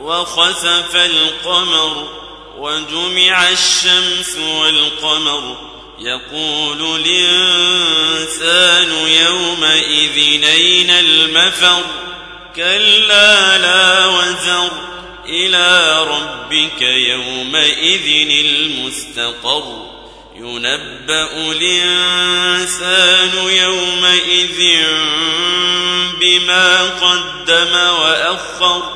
وخسف القمر وجمع الشمس والقمر. يقول الإنسان يومئذ أين المفر؟ كلا لا وزر. إلى ربك يومئذ المستقر. ينبأ الإنسان يومئذ بما قدم وأخر.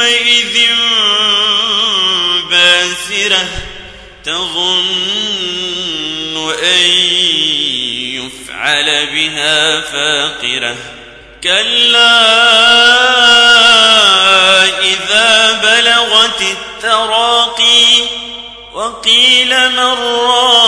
يومئذ باسرة تظن أن يفعل بها فاقرة. كلا إذا بلغت التراقي وقيل من راق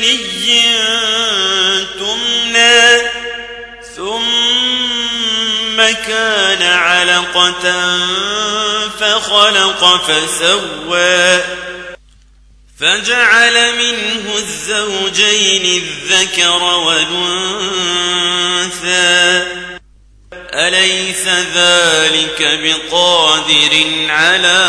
مني تمنى ثم كان علقة فخلق فسوى. فجعل منه الزوجين الذكر والأنثى. أليس ذلك بقادر على